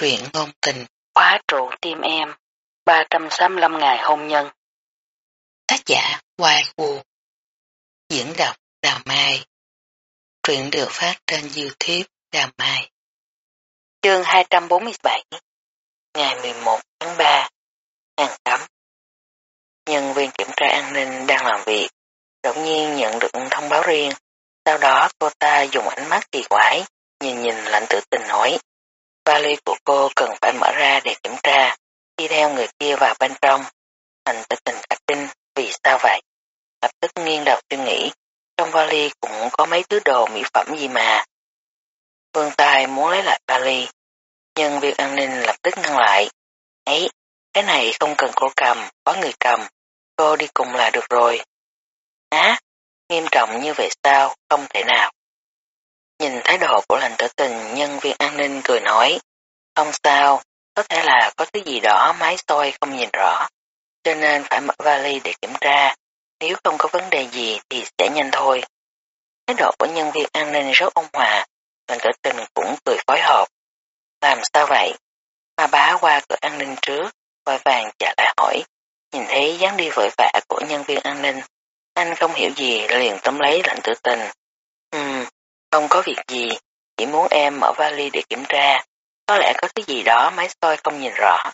Truyện ngôn tình Khóa trụ tim em 385 ngày hôn nhân. Tác giả Hoài Vũ Diễn đọc Đào Mai. Truyện được phát trên Youtube Đào Mai. Chương 247 Ngày 11 tháng 3 Hàng tắm Nhân viên kiểm tra an ninh đang làm việc, đột nhiên nhận được thông báo riêng. Sau đó cô ta dùng ánh mắt kỳ quái, nhìn nhìn lạnh tử tình nói Vali của cô cần phải mở ra để kiểm tra, đi theo người kia vào bên trong. Thành tự tình cả trinh, vì sao vậy? Lập tức nghiêng đầu suy nghĩ, trong vali cũng có mấy thứ đồ mỹ phẩm gì mà. Vương Tài muốn lấy lại vali, nhưng việc an ninh lập tức ngăn lại. Ấy, cái này không cần cô cầm, có người cầm, cô đi cùng là được rồi. Á, nghiêm trọng như vậy sao, không thể nào. Nhìn thái độ của lành tử tình nhân viên an ninh cười nói, không sao, có thể là có thứ gì đó máy soi không nhìn rõ, cho nên phải mở vali để kiểm tra, nếu không có vấn đề gì thì sẽ nhanh thôi. Thái độ của nhân viên an ninh rất ôn hòa, lành tử tình cũng cười phối hợp. Làm sao vậy? Hoa bá qua cửa an ninh trước, vội vàng trả lại hỏi, nhìn thấy dáng đi vội vã của nhân viên an ninh, anh không hiểu gì liền tóm lấy lạnh tử tình. Không có việc gì, chỉ muốn em mở vali để kiểm tra. Có lẽ có cái gì đó máy soi không nhìn rõ.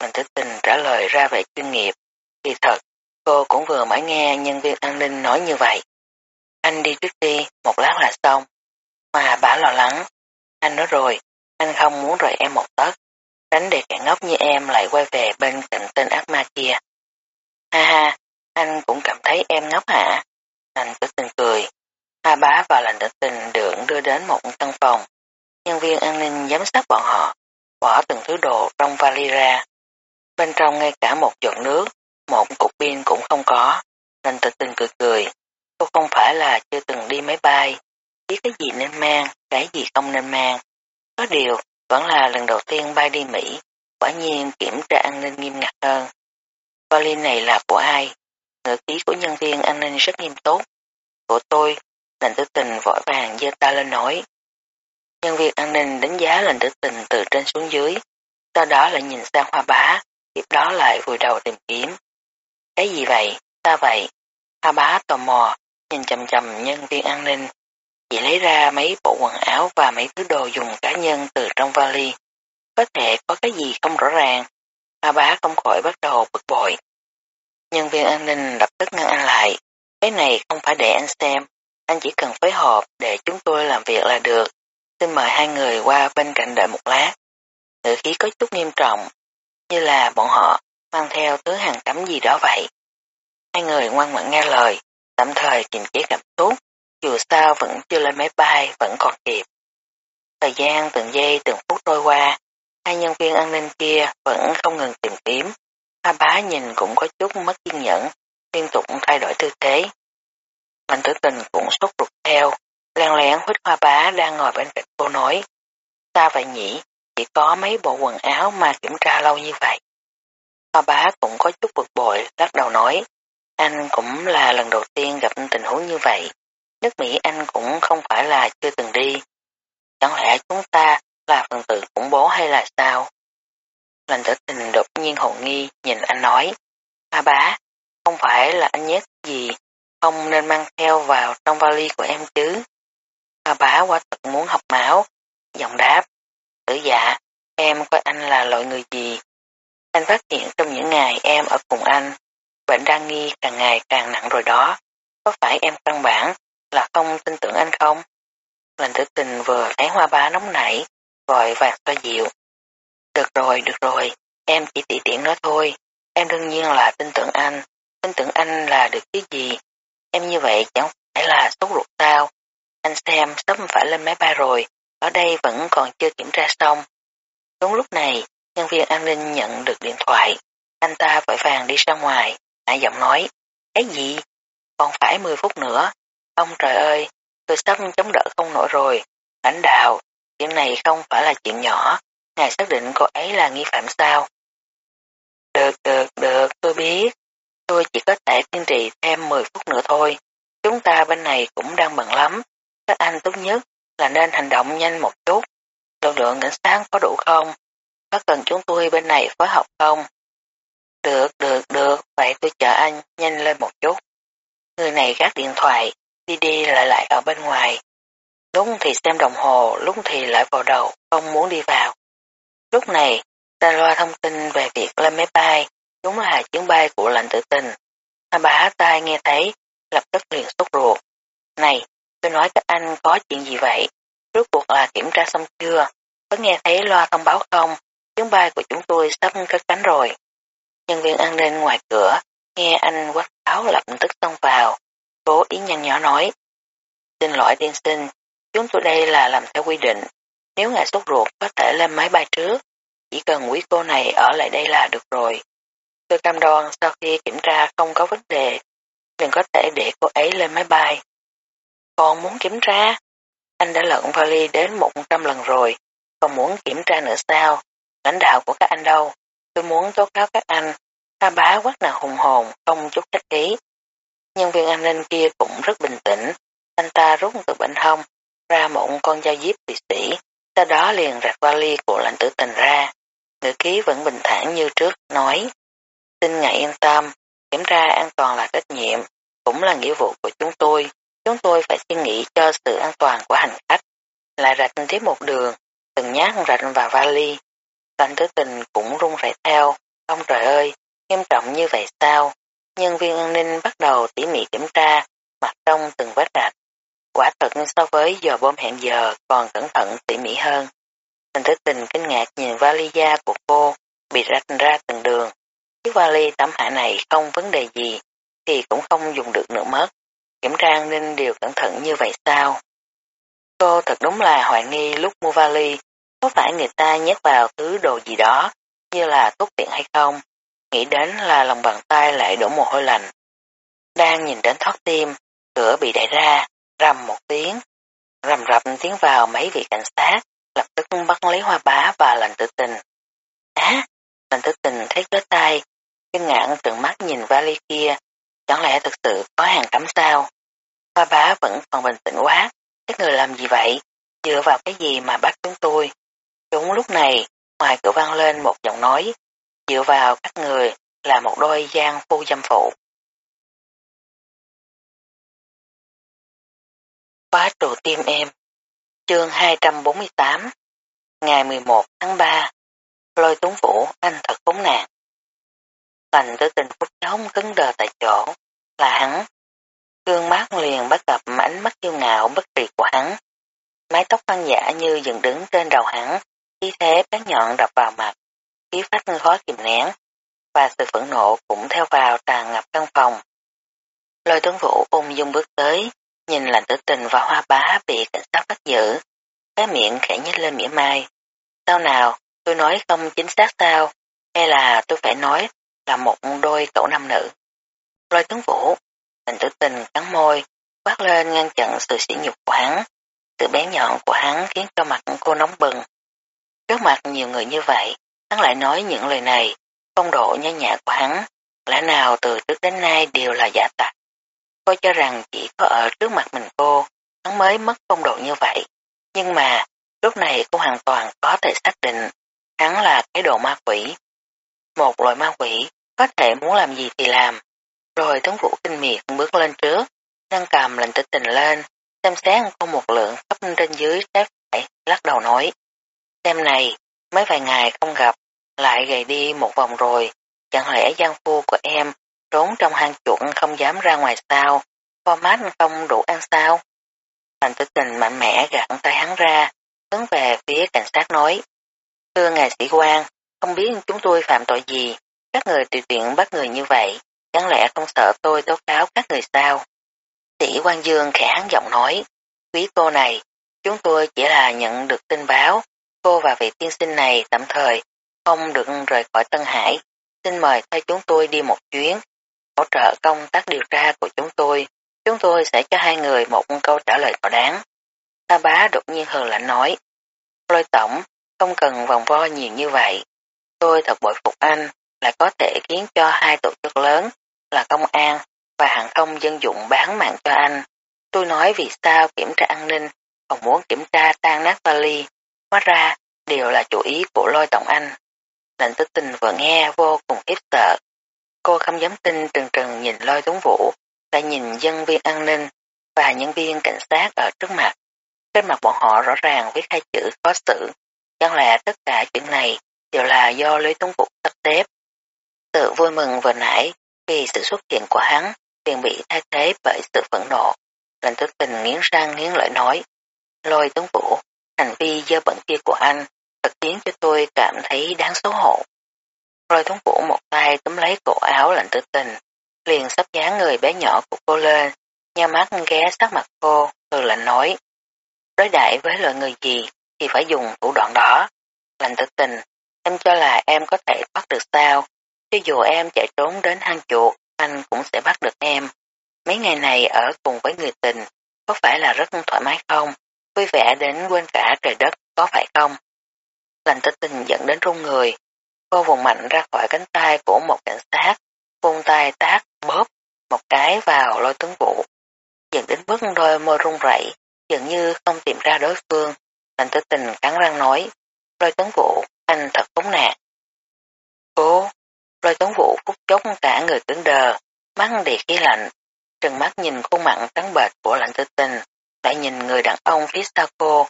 Mình tự tình trả lời ra về chuyên nghiệp. Thì thật, cô cũng vừa mới nghe nhân viên an ninh nói như vậy. Anh đi trước đi, một lát là xong. Mà bà lo lắng. Anh nói rồi, anh không muốn rời em một tấc. Tránh để kẻ ngốc như em lại quay về bên cạnh tên ác ma kia. Ha ha, anh cũng cảm thấy em ngốc hả? Anh cứ tình cười. Hà bá và lành tử tình được đưa đến một căn phòng. Nhân viên an ninh giám sát bọn họ, bỏ từng thứ đồ trong vali ra. Bên trong ngay cả một giọt nước, một cục pin cũng không có. Lành tử tình cười cười. Cô không phải là chưa từng đi máy bay, biết cái gì nên mang, cái gì không nên mang. Có điều, vẫn là lần đầu tiên bay đi Mỹ, quả nhiên kiểm tra an ninh nghiêm ngặt hơn. Vali này là của ai? Ngữ ký của nhân viên an ninh rất nghiêm túc. Của tôi, Lệnh tử tình vội vàng giơ tay lên nói. Nhân viên an ninh đánh giá lệnh tử tình từ trên xuống dưới, sau đó lại nhìn sang hoa bá, tiếp đó lại vùi đầu tìm kiếm. Cái gì vậy? ta vậy? Hoa bá tò mò, nhìn chầm chầm nhân viên an ninh, chỉ lấy ra mấy bộ quần áo và mấy thứ đồ dùng cá nhân từ trong vali. Có thể có cái gì không rõ ràng. Hoa bá không khỏi bắt đầu bực bội. Nhân viên an ninh lập tức ngăn anh lại. Cái này không phải để anh xem, anh chỉ cần phối hợp để chúng tôi làm việc là được. Xin mời hai người qua bên cạnh đợi một lát. Ngữ khí có chút nghiêm trọng, như là bọn họ mang theo thứ hàng cấm gì đó vậy. Hai người ngoan ngoãn nghe lời, tạm thời kiềm chế cảm xúc, dù sao vẫn chưa lên máy bay, vẫn còn kịp. Thời gian từng giây từng phút trôi qua, hai nhân viên an ninh kia vẫn không ngừng tìm kiếm. a bá nhìn cũng có chút mất kiên nhẫn, liên tục thay đổi tư thế. Mạnh tử tình cũng sốt ruột theo, len lén huyết hoa bá đang ngồi bên cạnh cô nói. Sao vậy nhỉ? Chỉ có mấy bộ quần áo mà kiểm tra lâu như vậy. Hoa bá cũng có chút bực bội, lắc đầu nói. Anh cũng là lần đầu tiên gặp tình huống như vậy. Nước Mỹ anh cũng không phải là chưa từng đi. Chẳng lẽ chúng ta là phần tử khủng bố hay là sao? Lành tử tình đột nhiên hồ nghi nhìn anh nói. Hoa bá, không phải là anh nhét gì không nên mang theo vào trong vali của em chứ. Hoa bá quá thật muốn học máu, giọng đáp, tử dạ, em coi anh là loại người gì. Anh phát hiện trong những ngày em ở cùng anh, bệnh đa nghi càng ngày càng nặng rồi đó, có phải em căn bản là không tin tưởng anh không? Lành tử tình vừa thấy hoa bá nóng nảy, vội vàng xoa dịu. Được rồi, được rồi, em chỉ tỉ tiện nói thôi, em đương nhiên là tin tưởng anh, tin tưởng anh là được cái gì, Em như vậy chẳng phải là sốt ruột sao. Anh xem sắp phải lên máy bay rồi, ở đây vẫn còn chưa kiểm tra xong. Đúng lúc này, nhân viên an ninh nhận được điện thoại. Anh ta vội vàng đi ra ngoài, hạ giọng nói, cái gì? Còn phải 10 phút nữa. Ông trời ơi, tôi sắp chống đỡ không nổi rồi. Lãnh đạo, chuyện này không phải là chuyện nhỏ. Ngài xác định cô ấy là nghi phạm sao? Được, được, được, tôi biết. Tôi chỉ có thể kiên trì thêm 10 phút nữa thôi. Chúng ta bên này cũng đang bận lắm. Các anh tốt nhất là nên hành động nhanh một chút. Lực lượng cảnh sát có đủ không? có cần chúng tôi bên này phối hợp không? Được, được, được, vậy tôi chờ anh, nhanh lên một chút. Người này gác điện thoại, đi đi lại lại ở bên ngoài. Lúc thì xem đồng hồ, lúc thì lại vào đầu, không muốn đi vào. Lúc này, ta loa thông tin về việc lên máy bay, đúng là chuyến bay của lệnh tử tình. Mà bà tai nghe thấy, lập tức liền sốt ruột. Này, tôi nói các anh có chuyện gì vậy? Rốt cuộc là kiểm tra xong chưa? Có nghe thấy loa thông báo không? Chuyến bay của chúng tôi sắp cất cánh rồi. Nhân viên an ninh ngoài cửa, nghe anh quát áo lập tức xông vào, cố ý nhăn nhỏ nói. Xin lỗi tiên sinh, chúng tôi đây là làm theo quy định. Nếu ngài sốt ruột có thể lên máy bay trước, chỉ cần quý cô này ở lại đây là được rồi. Tôi cam đoan sau khi kiểm tra không có vấn đề, đừng có thể để cô ấy lên máy bay. Còn muốn kiểm tra? Anh đã lận vali đến 100 lần rồi, còn muốn kiểm tra nữa sao? Lãnh đạo của các anh đâu? Tôi muốn tố cáo các anh. ta bá quát nào hùng hồn, không chút khách ý. Nhân viên an ninh kia cũng rất bình tĩnh. Anh ta rút từ bệnh hông, ra một con dao díp bị sĩ, sau đó liền rạch vali của lãnh tử tình ra. người ký vẫn bình thản như trước, nói. Xin ngài yên tâm, kiểm tra an toàn là trách nhiệm, cũng là nghĩa vụ của chúng tôi. Chúng tôi phải suy nghĩ cho sự an toàn của hành khách. Lại rạch tiếp một đường, từng nhát rạch vào vali. Lãnh tử tình cũng run rẩy theo. Ông trời ơi, nghiêm trọng như vậy sao? Nhân viên an ninh bắt đầu tỉ mỉ kiểm tra, mặt trong từng vết rạch. Quả thật so với giờ bom hẹn giờ còn cẩn thận tỉ mỉ hơn. Thành thức tình kinh ngạc nhìn vali da của cô, bị rạch ra từng đường. Chiếc vali tấm hạ này không vấn đề gì, thì cũng không dùng được nữa mất. Kiểm tra nên điều đều cẩn thận như vậy sao? Cô thật đúng là hoài nghi lúc mua vali, có phải người ta nhét vào thứ đồ gì đó, như là thuốc tiện hay không? Nghĩ đến là lòng bàn tay lại đổ mồ hôi lạnh. Đang nhìn đến thoát tim, cửa bị đẩy ra, rầm một tiếng. Rầm rập tiến vào mấy vị cảnh sát, lập tức bắt lấy hoa bá và lành tử tình. Á, lành tử tình thấy cái tay, kinh ngạc trừng mắt nhìn vali kia, chẳng lẽ thực sự có hàng cấm sao? Hoa bá vẫn còn bình tĩnh quá, các người làm gì vậy? Dựa vào cái gì mà bắt chúng tôi? Đúng lúc này, ngoài cửa vang lên một giọng nói, dựa vào các người là một đôi gian phu dâm phụ. Khóa trụ tim em Chương 248 Ngày 11 tháng 3 Lôi tuấn vũ anh thật khốn nạn Lành tử tình phút chóng cứng đờ tại chỗ là hắn. Gương mắt liền bắt gặp ánh mắt kiêu ngạo bất triệt của hắn. Mái tóc băng giả như dựng đứng trên đầu hắn, khí thế bén nhọn đập vào mặt, khí phách khó kìm nén, và sự phẫn nộ cũng theo vào tràn ngập căn phòng. Lôi tuấn vũ ung dung bước tới, nhìn lành tử tình và hoa bá bị cảnh sát bắt giữ, cái miệng khẽ nhếch lên mỉa mai. Sao nào, tôi nói không chính xác sao, hay là tôi phải nói là một đôi cậu nam nữ. Lôi tướng vũ, lành tử tình cắn môi, quát lên ngăn chặn sự sỉ nhục của hắn. Sự bé nhọn của hắn khiến cho mặt cô nóng bừng. Trước mặt nhiều người như vậy, hắn lại nói những lời này, phong độ nhã nhã của hắn, lẽ nào từ trước đến nay đều là giả tạc. Cô cho rằng chỉ có ở trước mặt mình cô, hắn mới mất phong độ như vậy. Nhưng mà, lúc này cô hoàn toàn có thể xác định, hắn là cái đồ ma quỷ. Một loại ma quỷ, có thể muốn làm gì thì làm. Rồi tướng vũ kinh miệt bước lên trước, nâng cầm lệnh tử tình lên, xem xét có một lượng khắp trên dưới trái phải, lắc đầu nói. Xem này, mấy vài ngày không gặp, lại gầy đi một vòng rồi, chẳng lẽ gian phu của em trốn trong hang chuột không dám ra ngoài sao, kho mát không đủ ăn sao. Thành tử tình mạnh mẽ gặn tay hắn ra, hướng về phía cảnh sát nói. Thưa ngài sĩ quan, không biết chúng tôi phạm tội gì, các người tùy tiện bắt người như vậy, chẳng lẽ không sợ tôi tố cáo các người sao? Sĩ Quang Dương khẽ hắn giọng nói, quý cô này, chúng tôi chỉ là nhận được tin báo, cô và vị tiên sinh này tạm thời không được rời khỏi Tân Hải, xin mời theo chúng tôi đi một chuyến, hỗ trợ công tác điều tra của chúng tôi, chúng tôi sẽ cho hai người một câu trả lời thỏa đáng. Ta bá đột nhiên hờn lạnh nói, lôi tổng, không cần vòng vo nhiều như vậy, tôi thật bội phục anh, lại có thể khiến cho hai tổ chức lớn là công an và hàng không dân dụng bán mạng cho anh. Tôi nói vì sao kiểm tra an ninh, còn muốn kiểm tra tan nát vali, hóa ra đều là chủ ý của lôi tổng anh. lệnh tức tình vừa nghe vô cùng khiếp sợ. Cô không dám tin trừng trừng nhìn lôi tuấn vũ, lại nhìn dân viên an ninh và nhân viên cảnh sát ở trước mặt. Trên mặt bọn họ rõ ràng viết hai chữ khó xử. Chẳng lẽ tất cả chuyện này đều là do Lý Tuấn Vũ sắp xếp. Sự vui mừng vừa nãy khi sự xuất hiện của hắn liền bị thay thế bởi sự phẫn nộ. Lệnh thức tình nghiến răng nghiến lợi nói. Lôi tướng Vũ, hành vi dơ bẩn kia của anh thật khiến cho tôi cảm thấy đáng xấu hổ. Lôi tướng Vũ một tay túm lấy cổ áo lệnh tử tình, liền sắp dáng người bé nhỏ của cô lên, nhau mắt ghé sát mặt cô, từ lệnh nói. Đối đại với loại người gì thì phải dùng thủ đoạn đó. Lệnh tử tình, em cho là em có thể bắt được sao, cho dù em chạy trốn đến hang chuột, anh cũng sẽ bắt được em. Mấy ngày này ở cùng với người tình, có phải là rất thoải mái không? Vui vẻ đến quên cả trời đất, có phải không? Lành tử tình dẫn đến run người. Cô vùng mạnh ra khỏi cánh tay của một cảnh sát, vùng tay tác, bóp, một cái vào lôi tướng vụ. Dẫn đến bước đôi môi run rẩy, dường như không tìm ra đối phương. Lành tử tình cắn răng nói, lôi tướng vụ, anh thật khốn nạn. Cô, lôi tướng vụ phút chốc cả người cứng đờ, mắt đầy khí lạnh, trừng mắt nhìn khuôn mặt trắng bệch của lạnh tử tình, lại nhìn người đàn ông phía sau cô.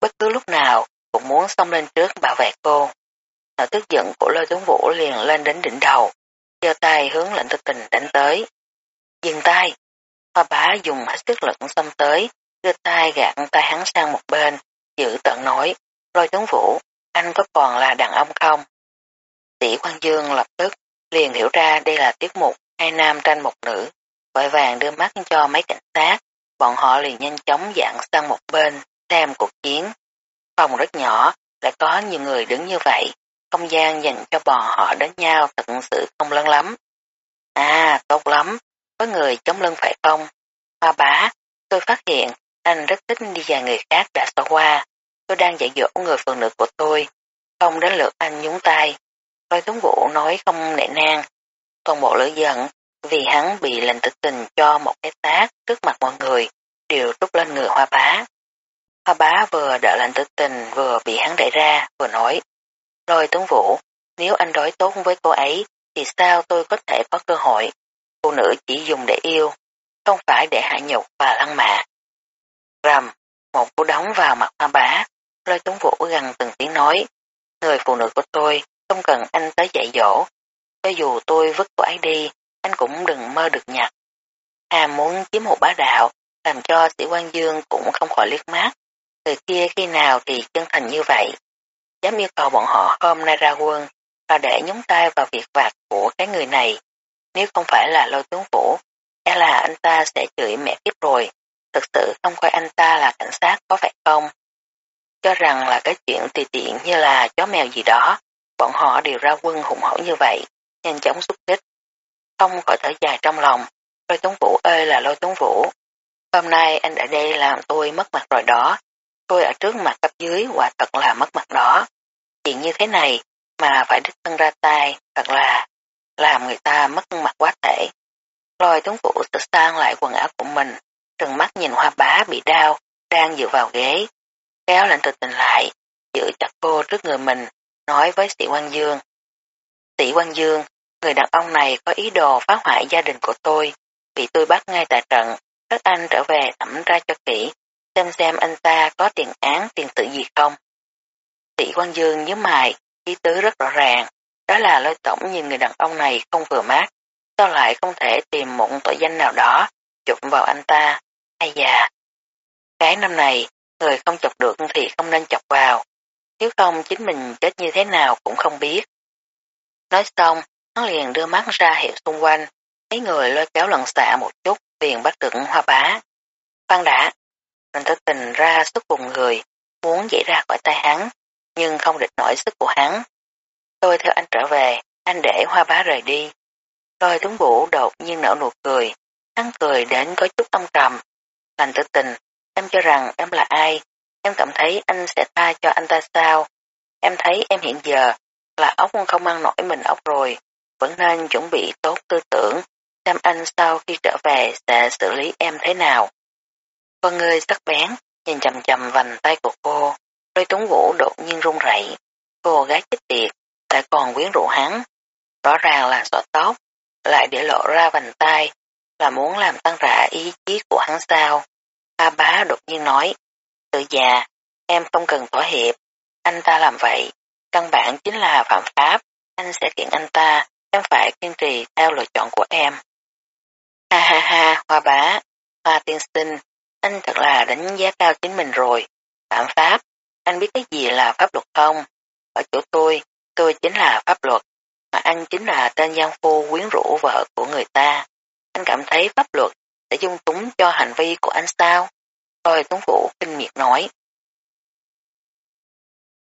Bất cứ lúc nào cũng muốn xông lên trước bảo vệ cô. Nỗi tức giận của lôi tướng vũ liền lên đến đỉnh đầu, giơ tay hướng lạnh tử tình đánh tới. Dừng tay, hoa bá dùng hết sức lực xông tới, đưa tay gạt tay hắn sang một bên, giữ tận nói, lôi tướng vũ, anh có còn là đàn ông không? Sĩ quan dương lập tức liền hiểu ra đây là tiết mục hai nam tranh một nữ, vội vàng đưa mắt cho mấy cảnh sát, bọn họ liền nhanh chóng dạng sang một bên, xem cuộc chiến. Phòng rất nhỏ, lại có nhiều người đứng như vậy, không gian dành cho bọn họ đến nhau thật sự không lớn lắm. À, tốt lắm, có người chống lưng phải không? Hoa bá, tôi phát hiện anh rất thích đi dài người khác đã xóa qua. Tôi đang dạy dỗ người phụ nữ của tôi, không đến lượt anh nhúng tay. Lôi tuấn vũ nói không nệ nang. Toàn bộ lửa giận vì hắn bị lệnh tử tình cho một cái tác trước mặt mọi người đều trút lên người hoa bá. Hoa bá vừa đợi lệnh tử tình vừa bị hắn đẩy ra vừa nói Lôi tuấn vũ, nếu anh đối tốt với cô ấy thì sao tôi có thể có cơ hội? Phụ nữ chỉ dùng để yêu, không phải để hạ nhục và lăng mạ. Rầm, một cú đóng vào mặt hoa bá, lôi tuấn vũ gần từng tiếng nói, người phụ nữ của tôi không cần anh tới dạy dỗ, cho dù tôi vứt cô ấy đi, anh cũng đừng mơ được nhặt. hà muốn chiếm một bá đạo, làm cho sĩ quan dương cũng không khỏi liếc mắt. Người kia khi nào thì chân thành như vậy. Dám yêu cầu bọn họ hôm nay ra quân và để nhúng tay vào việc vặt của cái người này. Nếu không phải là lôi tướng vũ, e là anh ta sẽ chửi mẹ kiếp rồi. Thực sự không coi anh ta là cảnh sát có phải không? Cho rằng là cái chuyện tùy tiện như là chó mèo gì đó, bọn họ đều ra quân hùng hổ như vậy, nhanh chóng xúc kích, Không khỏi thở dài trong lòng, lôi tuấn vũ ơi là lôi tuấn vũ. Hôm nay anh ở đây làm tôi mất mặt rồi đó, tôi ở trước mặt cấp dưới quả thật là mất mặt đó. Chuyện như thế này mà phải đích thân ra tay, thật là làm người ta mất mặt quá thể. Lôi tuấn vũ tự sang lại quần áo của mình, trừng mắt nhìn hoa bá bị đau, đang dựa vào ghế. Kéo lệnh từ tình lại, giữ chặt cô trước người mình, nói với sĩ quan dương. Sĩ quan dương, người đàn ông này có ý đồ phá hoại gia đình của tôi, bị tôi bắt ngay tại trận, các anh trở về thẩm ra cho kỹ, xem xem anh ta có tiền án tiền tự gì không. Sĩ quan dương nhớ mày, ý tứ rất rõ ràng, đó là lôi tổng nhìn người đàn ông này không vừa mắt, sao lại không thể tìm một tội danh nào đó, chụp vào anh ta, hay già. Cái năm này, người không chọc được thì không nên chọc vào, nếu không chính mình chết như thế nào cũng không biết. Nói xong, hắn liền đưa mắt ra hiệu xung quanh, mấy người lôi kéo lần xạ một chút, liền bắt được hoa bá. Phan đã, mình thức tình ra sức cùng người, muốn dậy ra khỏi tay hắn, nhưng không địch nổi sức của hắn. Tôi theo anh trở về, anh để hoa bá rời đi. Lôi tuấn vũ đột nhiên nở nụ cười, hắn cười đến có chút âm trầm. Lành tự tình, em cho rằng em là ai, Em cảm thấy anh sẽ tha cho anh ta sao? Em thấy em hiện giờ là ốc không ăn nổi mình ốc rồi, vẫn nên chuẩn bị tốt tư tưởng, xem anh sau khi trở về sẽ xử lý em thế nào. Con người sắc bén, nhìn chầm chầm vành tay của cô, đôi tuấn vũ đột nhiên run rẩy. Cô gái chết tiệt, lại còn quyến rũ hắn. Rõ ràng là xỏ tóc, lại để lộ ra vành tay, là muốn làm tăng rã ý chí của hắn sao. A bá đột nhiên nói, tự già, em không cần thỏa hiệp, anh ta làm vậy, căn bản chính là phạm pháp, anh sẽ kiện anh ta, em phải kiên trì theo lựa chọn của em. Ha ha ha, hoa bá, hoa tiên sinh, anh thật là đánh giá cao chính mình rồi, phạm pháp, anh biết cái gì là pháp luật không? Ở chỗ tôi, tôi chính là pháp luật, mà anh chính là tên giang phu quyến rũ vợ của người ta. Anh cảm thấy pháp luật sẽ dung túng cho hành vi của anh sao? Tôi Tuấn Vũ kinh miệt nói.